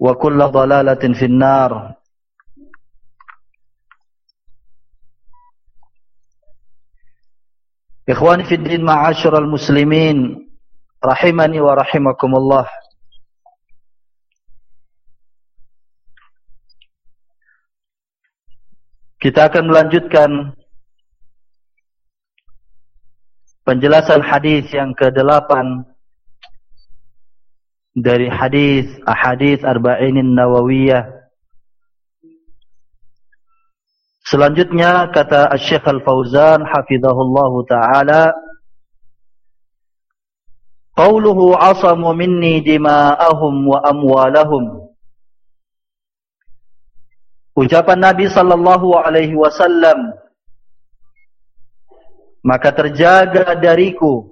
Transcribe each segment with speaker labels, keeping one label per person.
Speaker 1: وكل ضلالة في النار إخواني في الدين معاشر المسلمين رحمني ورحمكم الله Kita akan melanjutkan penjelasan hadis yang ke-8 dari hadis ahadits arba'inin nawawiyah. Selanjutnya kata Syekh Al-Fauzan hafizahullahu taala Qauluhu asamu minni dima'ahum wa amwalahum ucapan Nabi sallallahu alaihi wasallam maka terjaga dariku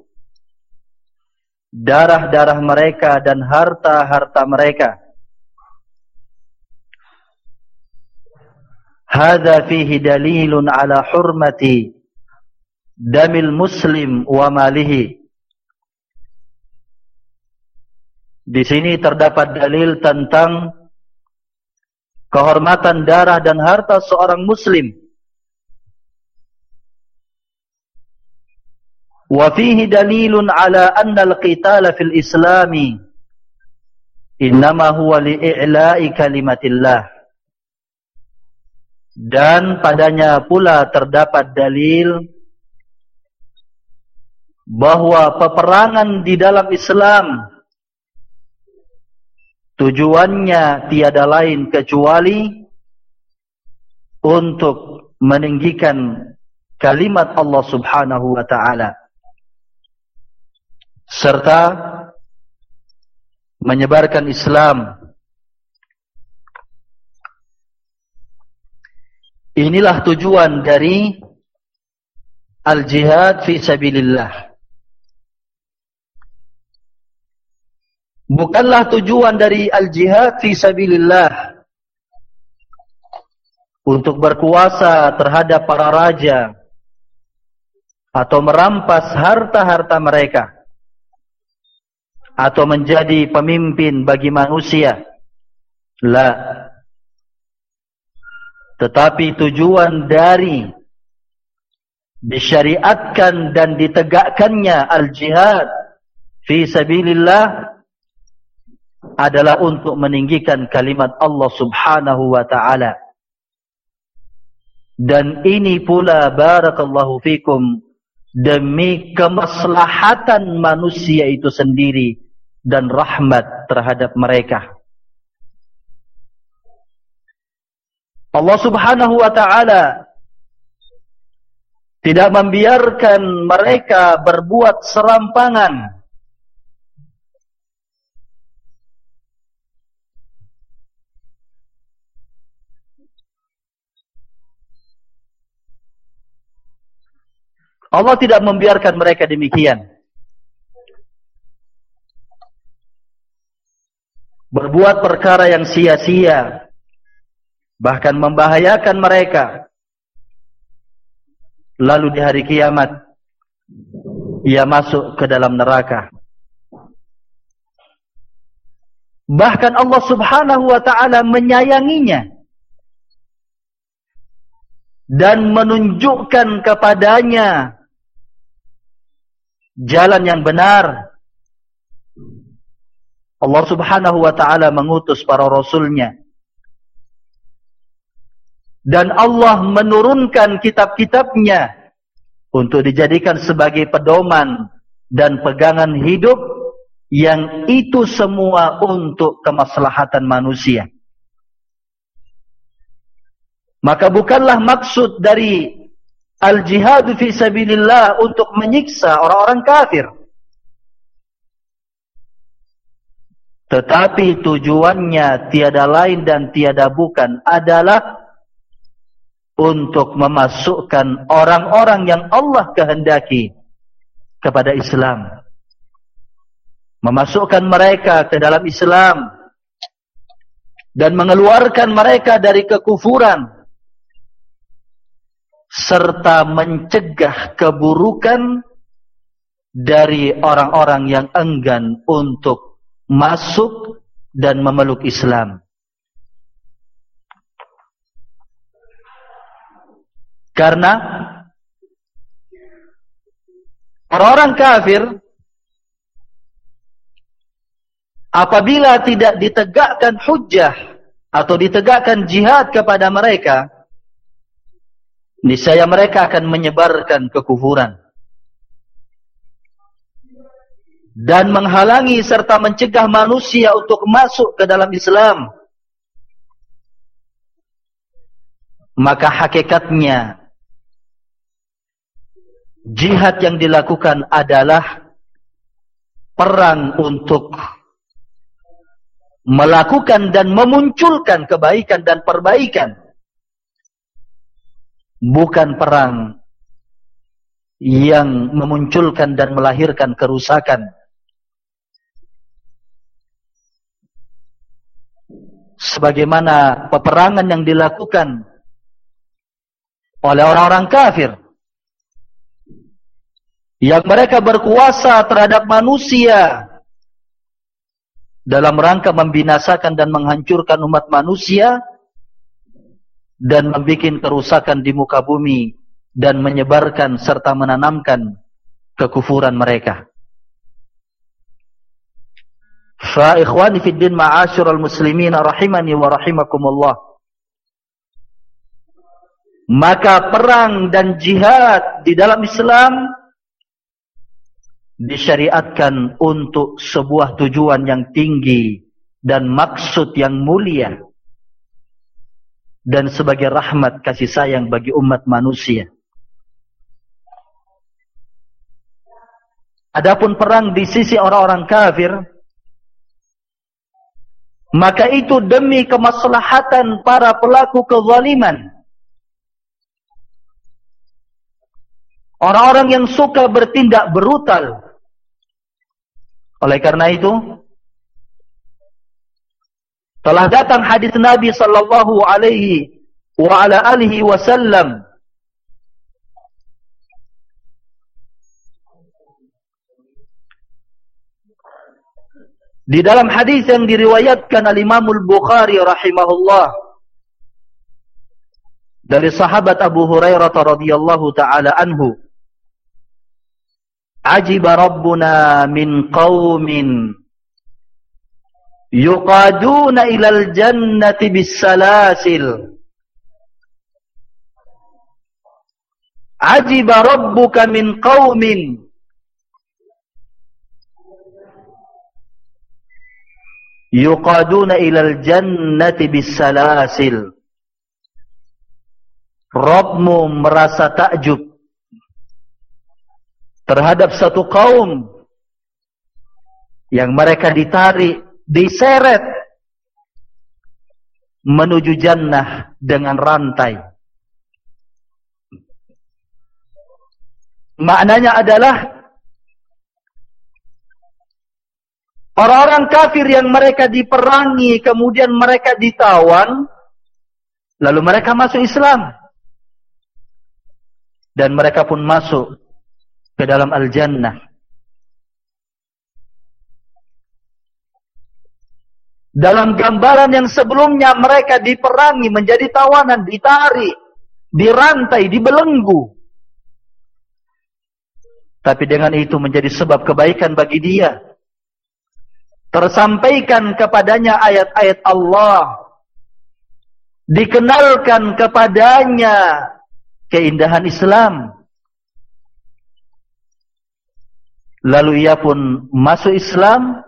Speaker 1: darah-darah mereka dan harta-harta mereka hadza fihi dalilun ala hurmati damil muslim wa malihi di sini terdapat dalil tentang kehormatan darah dan harta seorang muslim. Wa fihi dalilun ala anna al-qitala fil islami innama huwa li'i'la'i kalimatillah. Dan padanya pula terdapat dalil bahwa peperangan di dalam Islam tujuannya tiada lain kecuali untuk meninggikan kalimat Allah subhanahu wa ta'ala serta menyebarkan Islam. Inilah tujuan dari al-jihad fi sabilillah. Bukanlah tujuan dari al-jihad fi sabilillah untuk berkuasa terhadap para raja atau merampas harta-harta mereka atau menjadi pemimpin bagi manusia. La. Tetapi tujuan dari disyariatkan dan ditegakkannya al-jihad fi sabilillah adalah untuk meninggikan kalimat Allah subhanahu wa ta'ala. Dan ini pula barakallahu fikum demi kemaslahatan manusia itu sendiri dan rahmat terhadap mereka. Allah subhanahu wa ta'ala tidak membiarkan mereka berbuat serampangan. Allah tidak membiarkan mereka demikian. Berbuat perkara yang sia-sia bahkan membahayakan mereka. Lalu di hari kiamat ia masuk ke dalam neraka. Bahkan Allah Subhanahu wa taala menyayanginya dan menunjukkan kepadanya jalan yang benar. Allah Subhanahu wa taala mengutus para rasulnya dan Allah menurunkan kitab-kitabnya untuk dijadikan sebagai pedoman dan pegangan hidup yang itu semua untuk kemaslahatan manusia. Maka bukanlah maksud dari al-jihad fi sabilillah untuk menyiksa orang-orang kafir. Tetapi tujuannya tiada lain dan tiada bukan adalah untuk memasukkan orang-orang yang Allah kehendaki kepada Islam. Memasukkan mereka ke dalam Islam dan mengeluarkan mereka dari kekufuran serta mencegah keburukan dari orang-orang yang enggan untuk masuk dan memeluk Islam. Karena orang-orang kafir apabila tidak ditegakkan hujjah atau ditegakkan jihad kepada mereka, niscaya mereka akan menyebarkan kekufuran dan menghalangi serta mencegah manusia untuk masuk ke dalam Islam. Maka hakikatnya jihad yang dilakukan adalah perang untuk melakukan dan memunculkan kebaikan dan perbaikan bukan perang yang memunculkan dan melahirkan kerusakan sebagaimana peperangan yang dilakukan oleh orang-orang kafir yang mereka berkuasa terhadap manusia dalam rangka membinasakan dan menghancurkan umat manusia dan membuat kerusakan di muka bumi dan menyebarkan serta menanamkan kekufuran mereka. Fa ikhwani fid din ma'asyiral muslimin rahimani wa rahimakumullah. Maka perang dan jihad di dalam Islam disyariatkan untuk sebuah tujuan yang tinggi dan maksud yang mulia dan sebagai rahmat kasih sayang bagi umat manusia. Adapun perang di sisi orang-orang kafir maka itu demi kemaslahatan para pelaku kezaliman. Orang-orang yang suka bertindak brutal oleh karena itu telah datang hadis Nabi sallallahu alaihi wa ala alihi wasallam Di dalam hadis yang diriwayatkan oleh Imam Al-Bukhari rahimahullah dari sahabat Abu Hurairah radhiyallahu taala anhu Ajiba rabbuna min qaumin yuqaduna ilal jannati bis salasil Ajiba rabbuka min qaumin yuqaduna ilal jannati bis salasil Rabbmu merasa takjub terhadap satu kaum yang mereka ditarik, diseret menuju jannah dengan rantai. Maknanya adalah orang-orang kafir yang mereka diperangi kemudian mereka ditawan lalu mereka masuk Islam dan mereka pun masuk ke dalam al-jannah. Dalam gambaran yang sebelumnya mereka diperangi menjadi tawanan, ditarik, dirantai, dibelenggu. Tapi dengan itu menjadi sebab kebaikan bagi dia. Tersampaikan kepadanya ayat-ayat Allah. Dikenalkan kepadanya keindahan Islam. Lalu ia pun masuk Islam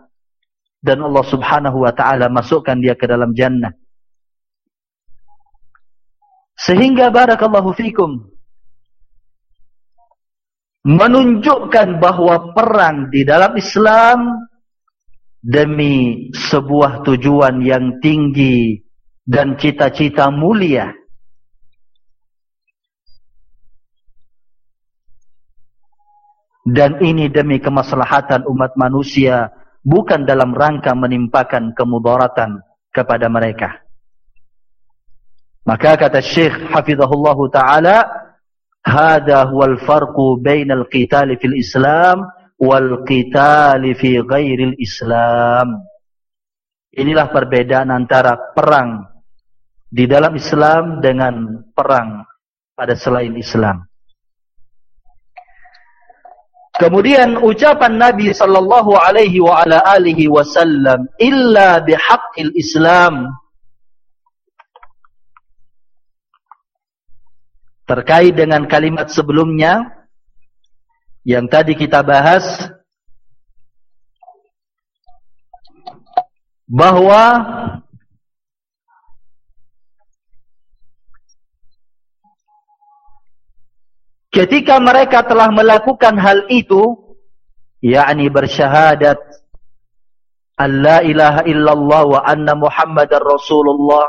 Speaker 1: dan Allah Subhanahu wa taala masukkan dia ke dalam jannah. Sehingga barakallahu fikum menunjukkan bahawa perang di dalam Islam demi sebuah tujuan yang tinggi dan cita-cita mulia. dan ini demi kemaslahatan umat manusia bukan dalam rangka menimpakan kemudaratan kepada mereka maka kata Syekh hafizahullah taala hada huwal farqu bainal qital fil islam wal qital fi ghairil islam. Inilah perbedaan antara perang di dalam Islam dengan perang pada selain Islam. Kemudian ucapan Nabi sallallahu alaihi wa ala alihi wasallam illa bihaqqil Islam. Terkait dengan kalimat sebelumnya yang tadi kita bahas bahwa Ketika mereka telah melakukan hal itu, yakni bersyahadat Allah ilaha illallah wa anna muhammadar rasulullah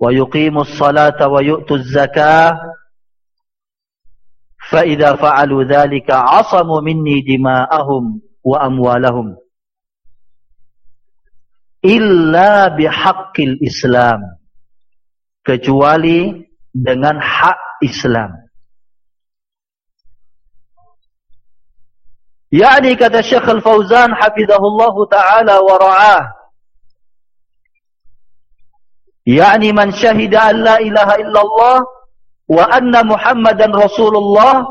Speaker 1: wa yuqimus salata wa yu'tuz zakah fa'alu dhalika 'asamu minni dima'ahum wa amwalahum illa bihaqqil islam kecuali dengan hak Islam Yani kata Syekh Al-Fauzan hafizahullah taala wa ra'ah. Yani man syahida an la ilaha illallah wa anna Muhammadan Rasulullah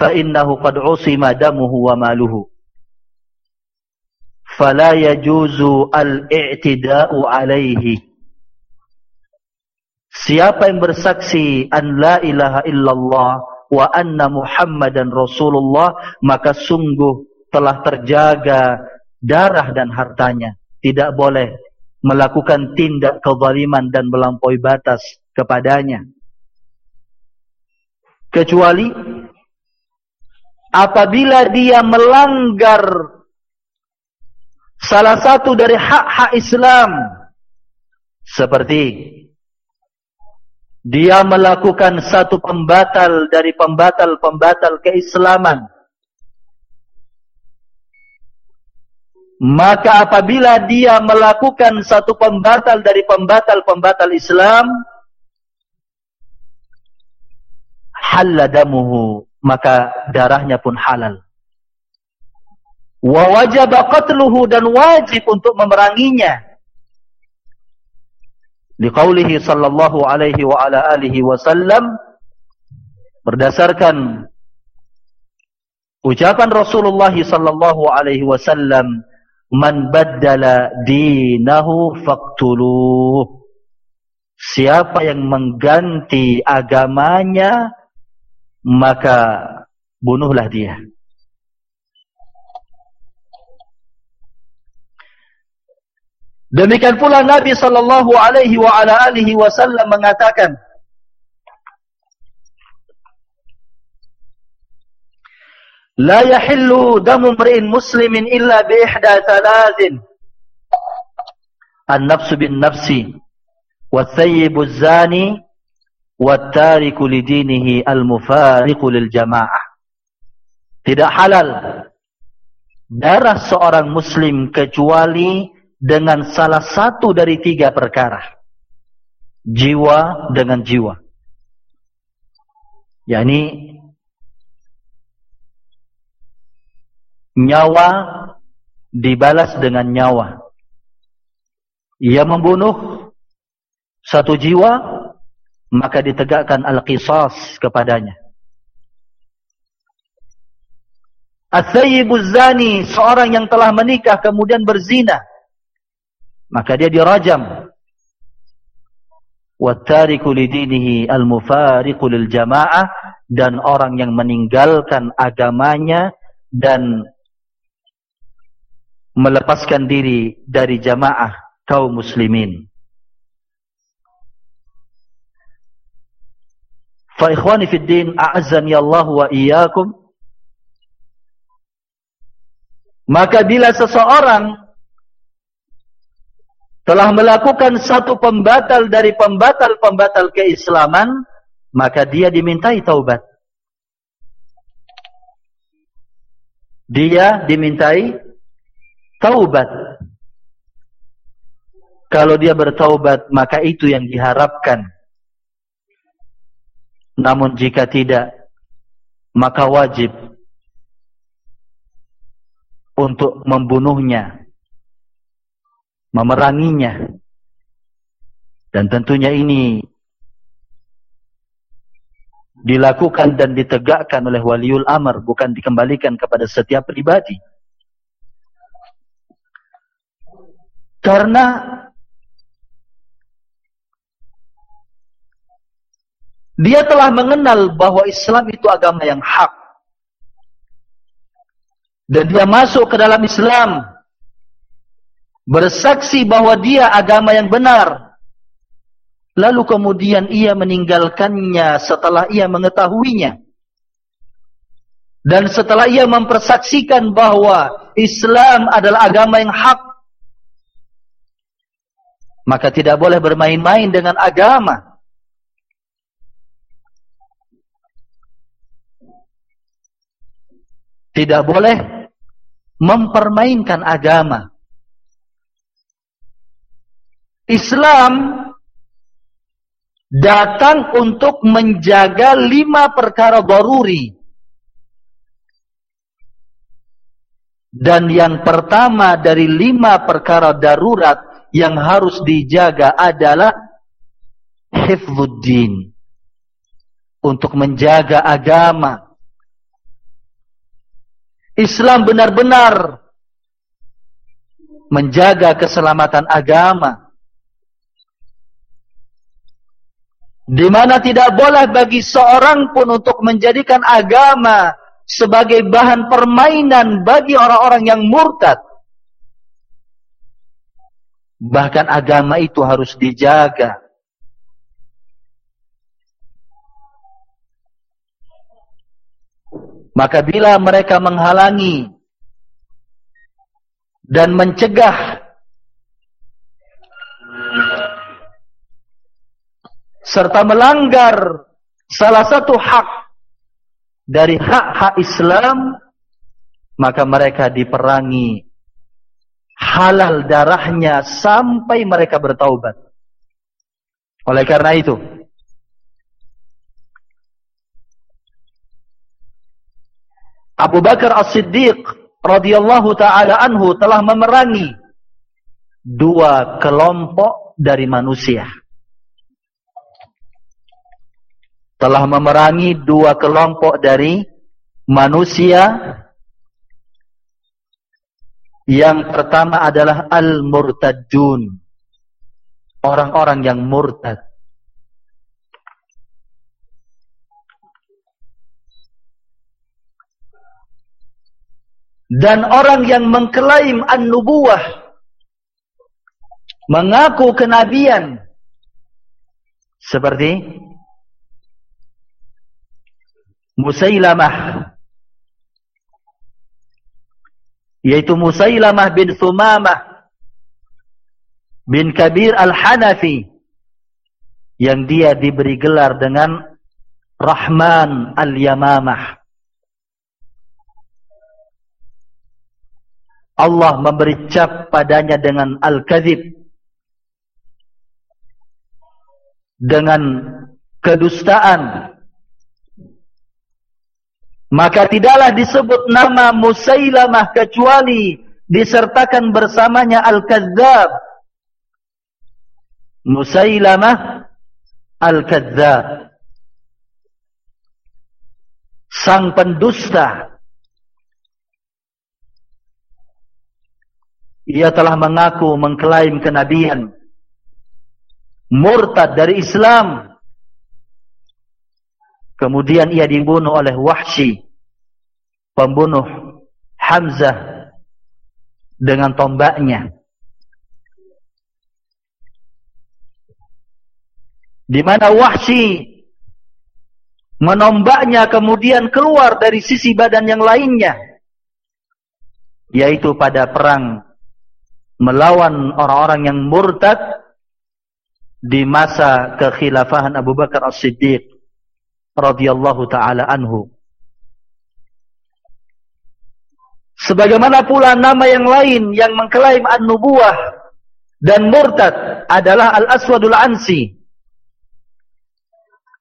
Speaker 1: fa innahu qad usima damuhu wa maluhu. Fala yajuzu al-i'tida'u alaihi. Siapa yang bersaksi an la ilaha illallah wa anna Muhammadan Rasulullah maka sungguh telah terjaga darah dan hartanya tidak boleh melakukan tindak kezaliman dan melampaui batas kepadanya kecuali apabila dia melanggar salah satu dari hak-hak Islam seperti dia melakukan satu pembatal dari pembatal-pembatal keislaman. Maka apabila dia melakukan satu pembatal dari pembatal-pembatal Islam, haladamuhu, maka darahnya pun halal. Wa wajib qatluhu dan wajib untuk memeranginya. Liqaulihi sallallahu alaihi wa ala alihi wasallam berdasarkan ucapan Rasulullah sallallahu alaihi wasallam man baddala dinahu faqtuluh siapa yang mengganti agamanya maka bunuhlah dia. Demikian pula Nabi sallallahu alaihi wa ala alihi wasallam mengatakan muslimin illa bi ihda thalathin An-nafsu bin nafsi wa-thayyibu az-zani wa-tariku li dinihi al-mufariqu lil jamaah Tidak halal darah seorang muslim kecuali dengan salah satu dari tiga perkara. Jiwa dengan jiwa. Yani nyawa dibalas dengan nyawa. Ia membunuh satu jiwa, maka ditegakkan al-qisas kepadanya. As-sayyibuz zani, seorang yang telah menikah kemudian berzina. Maka dia dirajam. Wattariku lidinihi almufariqu liljamaah dan orang yang meninggalkan agamanya dan melepaskan diri dari jamaah kaum muslimin fa ikhwani fid din a'azzani Allah wa iyyakum maka bila seseorang telah melakukan satu pembatal dari pembatal-pembatal keislaman, maka dia dimintai taubat. Dia dimintai taubat. Kalau dia bertaubat, maka itu yang diharapkan. Namun jika tidak, maka wajib untuk membunuhnya memeranginya. Dan tentunya ini dilakukan dan ditegakkan oleh waliul amr, bukan dikembalikan kepada setiap pribadi. Karena dia telah mengenal bahwa Islam itu agama yang hak. Dan dia masuk ke dalam Islam. Bersaksi bahwa dia agama yang benar. Lalu kemudian ia meninggalkannya setelah ia mengetahuinya. Dan setelah ia mempersaksikan bahwa Islam adalah agama yang hak maka tidak boleh bermain-main dengan agama tidak boleh mempermainkan agama Islam datang untuk menjaga lima perkara daruri. Dan yang pertama dari lima perkara darurat yang harus dijaga adalah hifzuddin. Untuk menjaga agama. Islam benar-benar menjaga keselamatan agama. Di mana tidak boleh bagi seorang pun untuk menjadikan agama sebagai bahan permainan bagi orang-orang yang murtad. Bahkan agama itu harus dijaga. Maka bila mereka menghalangi dan mencegah serta melanggar salah satu hak dari hak-hak Islam maka mereka diperangi halal darahnya sampai mereka bertaubat. Oleh karena itu Abu Bakar As-Siddiq radhiyallahu taala anhu telah memerangi dua kelompok dari manusia. Telah memerangi dua kelompok dari manusia. Yang pertama adalah al-murtajun. Orang-orang yang murtad. Dan orang yang mengklaim an-nubuwah mengaku kenabian. Seperti Musailamah yaitu Musailamah bin Sumamah bin Kabir Al-Hanafi yang dia diberi gelar dengan Rahman Al-Yamamah Allah memberi cap padanya dengan Al-Kadhib dengan kedustaan maka tidaklah disebut nama Musailamah kecuali disertakan bersamanya Al-Kadzab. Musailamah Al-Kadzab. Sang pendusta. Ia telah mengaku mengklaim kenabian. Murtad dari Islam. Kemudian ia dibunuh oleh Wahsy pembunuh Hamzah dengan tombaknya. Di mana Wahsy menombaknya kemudian keluar dari sisi badan yang lainnya. Yaitu pada perang melawan orang-orang yang murtad di masa kekhilafahan Abu Bakar As-Siddiq radhiyallahu taala anhu. Sebagaimana pula nama yang lain yang mengklaim an-nubuwah dan murtad adalah Al-Aswadul Ansi.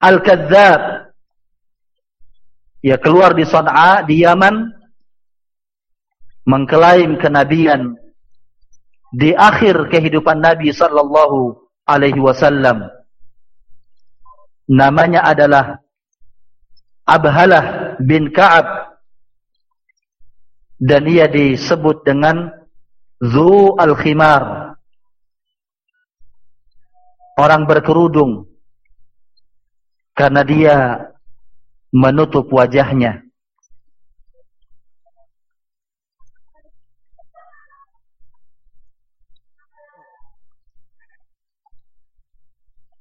Speaker 1: Al-Kadzab. Ia keluar di Sana'a di Yaman mengklaim kenabian di akhir kehidupan Nabi sallallahu alaihi wasallam. Namanya adalah Abhalah bin Ka'ab. Dan ia disebut dengan Zu al-Khimar orang berkerudung. Karena dia menutup wajahnya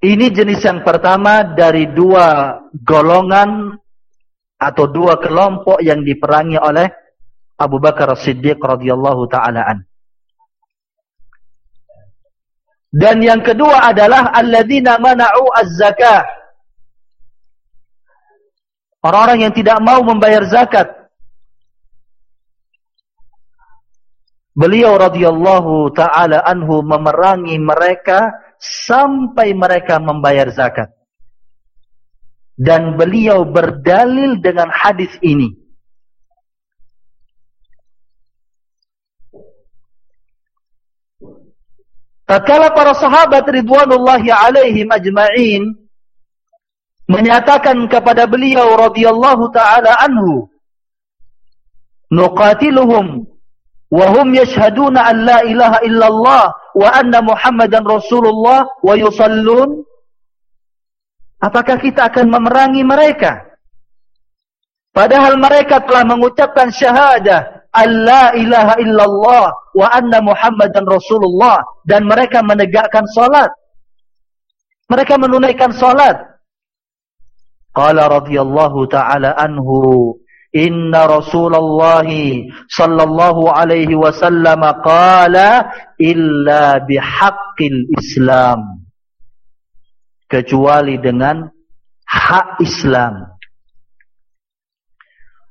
Speaker 1: ini jenis yang pertama dari dua golongan atau dua kelompok yang diperangi oleh Abu Bakar As-Siddiq radhiyallahu taala an. Dan yang kedua adalah alladzina mana'u az-zakah. Orang-orang yang tidak mau membayar zakat. Beliau radhiyallahu taala anhu memerangi mereka sampai mereka membayar zakat. Dan beliau berdalil dengan hadis ini. Tatkala para sahabat ridwanullahi alaihim ajma'in menyatakan kepada beliau radhiyallahu taala anhu nuqatiluhum wa hum yashhaduna an la ilaha illallah wa anna muhammadan rasulullah wa yusallun apakah kita akan memerangi mereka padahal mereka telah mengucapkan syahadah Allah ilaha illallah wa anna Muhammadan Rasulullah dan mereka menegakkan salat. Mereka menunaikan salat. Qala radhiyallahu taala anhu inna Rasulullah sallallahu alaihi wasallam qala illa bihaqqil Islam. Kecuali dengan hak Islam.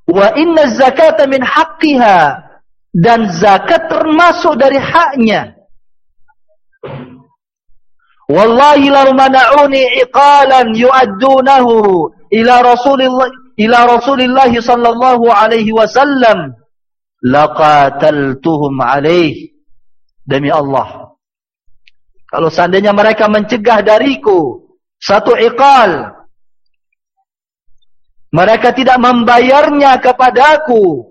Speaker 1: Wa inna zakata min haqqiha. Dan zakat termasuk dari haknya. Wallahi law mana'uni iqalan yu'addunahu ila rasulillah ila rasulillah sallallahu alaihi wasallam laqataltuhum alaihi demi Allah kalau seandainya mereka mencegah dariku satu iqal Mereka tidak membayarnya kepadaku.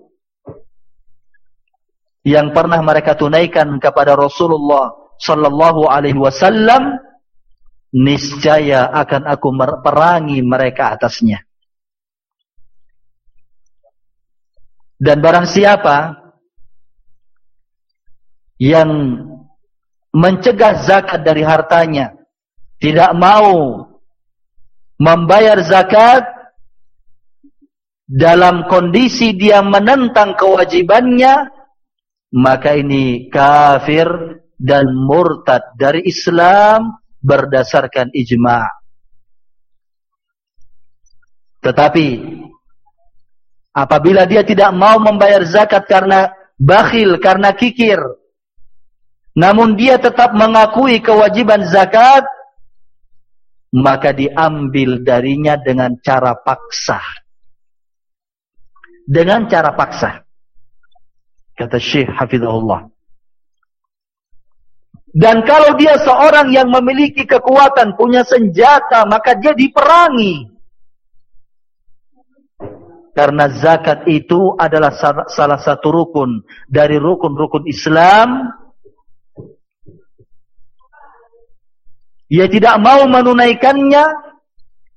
Speaker 1: Yang pernah mereka tunaikan kepada Rasulullah sallallahu alaihi wasallam niscaya akan aku perangi mereka atasnya. Dan barang siapa yang mencegah zakat dari hartanya, tidak mau membayar zakat dalam kondisi dia menentang kewajibannya, maka ini kafir dan murtad dari Islam berdasarkan ijma'. Tetapi apabila dia tidak mau membayar zakat karena bakhil, karena kikir, namun dia tetap mengakui kewajiban zakat, maka diambil darinya dengan cara paksa. Dengan cara paksa. Kata Syekh Hafizahullah. Dan kalau dia seorang yang memiliki kekuatan, punya senjata, maka dia diperangi. Karena zakat itu adalah salah satu rukun dari rukun-rukun Islam. Ia tidak mau menunaikannya,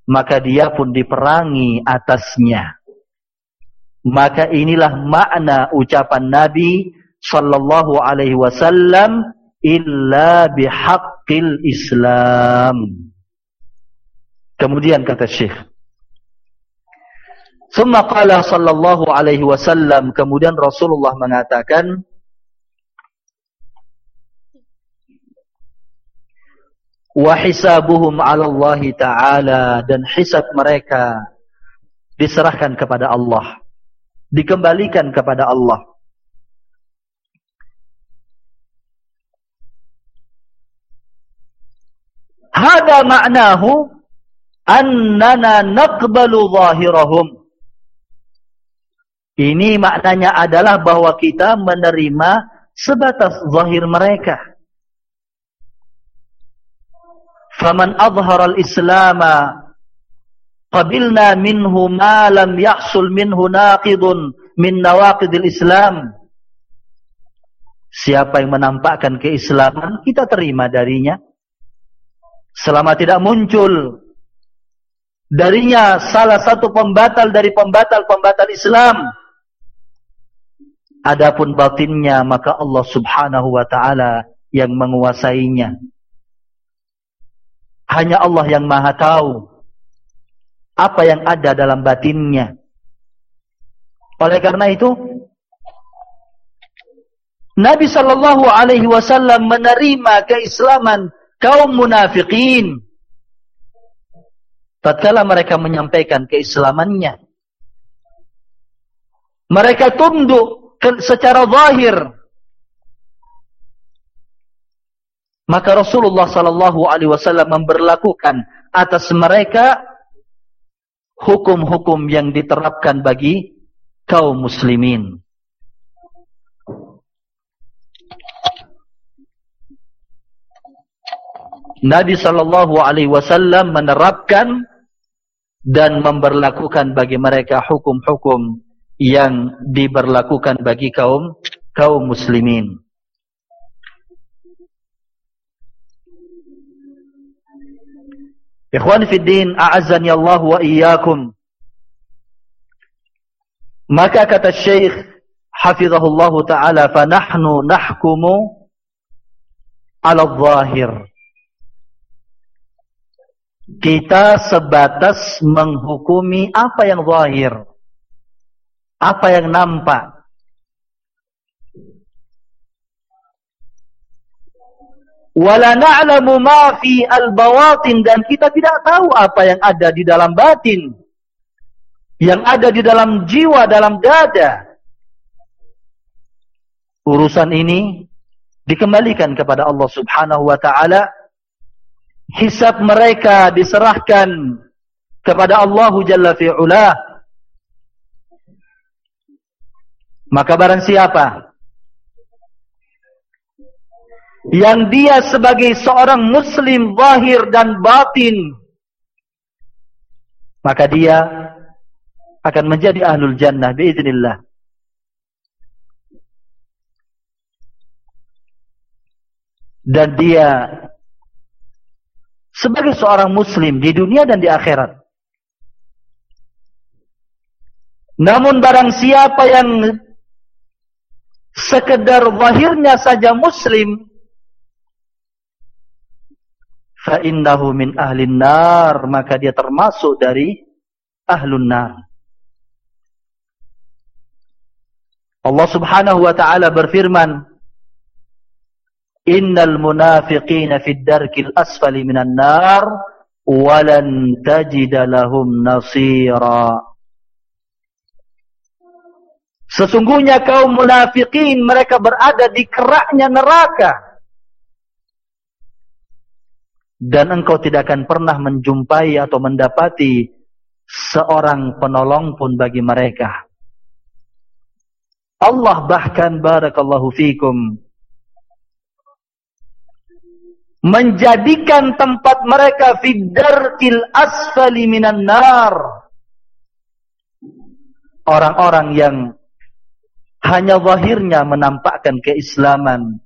Speaker 1: maka dia pun diperangi atasnya. Maka inilah makna ucapan Nabi sallallahu alaihi wasallam illa bihaqqil Islam. Kemudian kata Syekh. Summa qala sallallahu alaihi wasallam. Kemudian Rasulullah mengatakan wa hisabuhum 'ala Allah taala. Dan hisab mereka diserahkan kepada Allah. Dikembalikan kepada Allah. Hada maknahu annana naqbalu zahirahum. Ini maknanya adalah bahwa kita menerima sebatas zahir mereka. Faman azhara al-islam qabilna minhu ma lam yahsul minhu naqidun min nawaqidil islam. Siapa yang menampakkan keislaman, kita terima darinya selama tidak muncul darinya salah satu pembatal dari pembatal-pembatal Islam adapun batinnya maka Allah Subhanahu wa taala yang menguasainya. Hanya Allah yang Maha tahu apa yang ada dalam batinnya. Oleh karena itu Nabi sallallahu alaihi wasallam menerima keislaman kaum munafikin. Tatkala mereka menyampaikan keislamannya mereka tunduk secara zahir. Maka Rasulullah sallallahu alaihi wasallam memberlakukan atas mereka hukum-hukum yang diterapkan bagi kaum muslimin. Nabi sallallahu alaihi wasallam menerapkan dan memberlakukan bagi mereka hukum-hukum yang diberlakukan bagi kaum kaum muslimin. Ikhwan fi din, a'azzani Allah wa iyyakum. Maka kata Syekh hafizahullah taala fa nahnu nahkumu ala adh-dhahir kita sebatas menghukumi apa yang zahir apa yang nampak? Wala na'lamu ma fi al-bawatin. Dan kita tidak tahu apa yang ada di dalam batin. Yang ada di dalam jiwa dalam dada. Urusan ini dikembalikan kepada Allah Subhanahu wa taala. Hisab mereka diserahkan kepada Allah Jalla fi'ula maka barang siapa yang dia sebagai seorang muslim zahir dan batin maka dia akan menjadi ahlul jannah biiznillah. Dan dia sebagai seorang muslim di dunia dan di akhirat. Namun barang siapa yang sekedar zahirnya saja muslim fa innahu min ahli nar maka dia termasuk dari ahlun nar. Allah Subhanahu wa taala berfirman innal munafiqina fid darkil asfali minan nar walan tajida lahum nasira Sesungguhnya kaum munafikin mereka berada di keraknya neraka. Dan engkau tidak akan pernah menjumpai atau mendapati seorang penolong pun bagi mereka. Allah bahkan barakallahu fikum menjadikan tempat mereka fiddarkil asfali minan nar. Orang-orang yang hanya zahirnya menampakkan keislaman.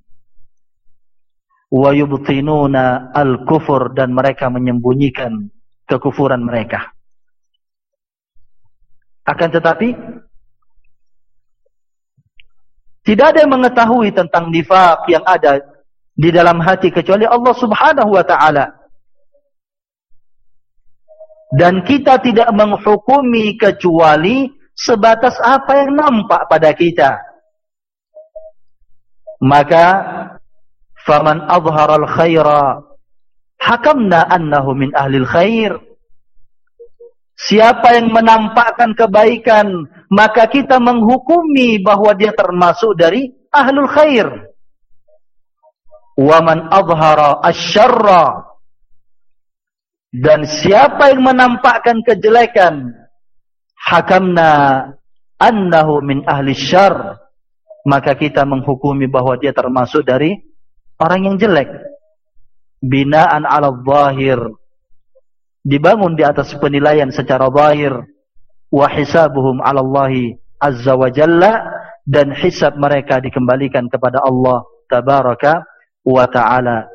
Speaker 1: Wa yubtinuna al-kufur dan mereka menyembunyikan kekufuran mereka. Akan tetapi tidak ada yang mengetahui tentang nifaq yang ada di dalam hati kecuali Allah Subhanahu wa taala. Dan kita tidak menghukumi kecuali sebatas apa yang nampak pada kita. Maka faman azhara al-khaira hakamna annahu min ahli al-khair. Siapa yang menampakkan kebaikan, maka kita menghukumi bahwa dia termasuk dari ahlul khair. Wa man azhara asy-syarra dan siapa yang menampakkan kejelekan, hakamna annahu min ahli syar. Maka kita menghukumi bahwa dia termasuk dari orang yang jelek. Binaan ala zahir. Dibangun di atas penilaian secara zahir. Wa hisabuhum ala Allah azza wa jalla. Dan hisab mereka dikembalikan kepada Allah tabaraka wa taala.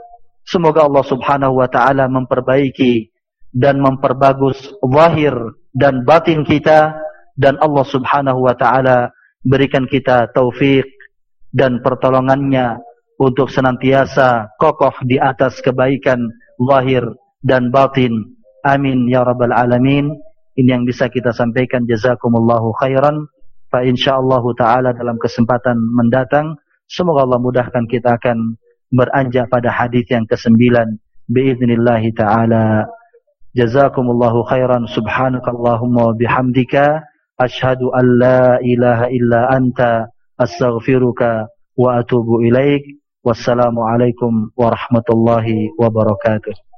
Speaker 1: Semoga Allah subhanahu wa taala memperbaiki dan memperbagus zahir dan batin kita dan Allah Subhanahu wa taala berikan kita taufik dan pertolongannya untuk senantiasa kokoh di atas kebaikan lahir dan batin. Amin ya rabbal alamin. Ini yang bisa kita sampaikan jazakumullahu khairan. Fa insyaallah taala dalam kesempatan mendatang semoga Allah mudahkan kita akan beranjak pada hadis yang ke-9 Taala. Jazakumullahu khairan subhanakallahumma bihamdika ashhadu an la ilaha illa anta astaghfiruka wa atubu ilaik. Wassalamualaikum warahmatullahi wabarakatuh.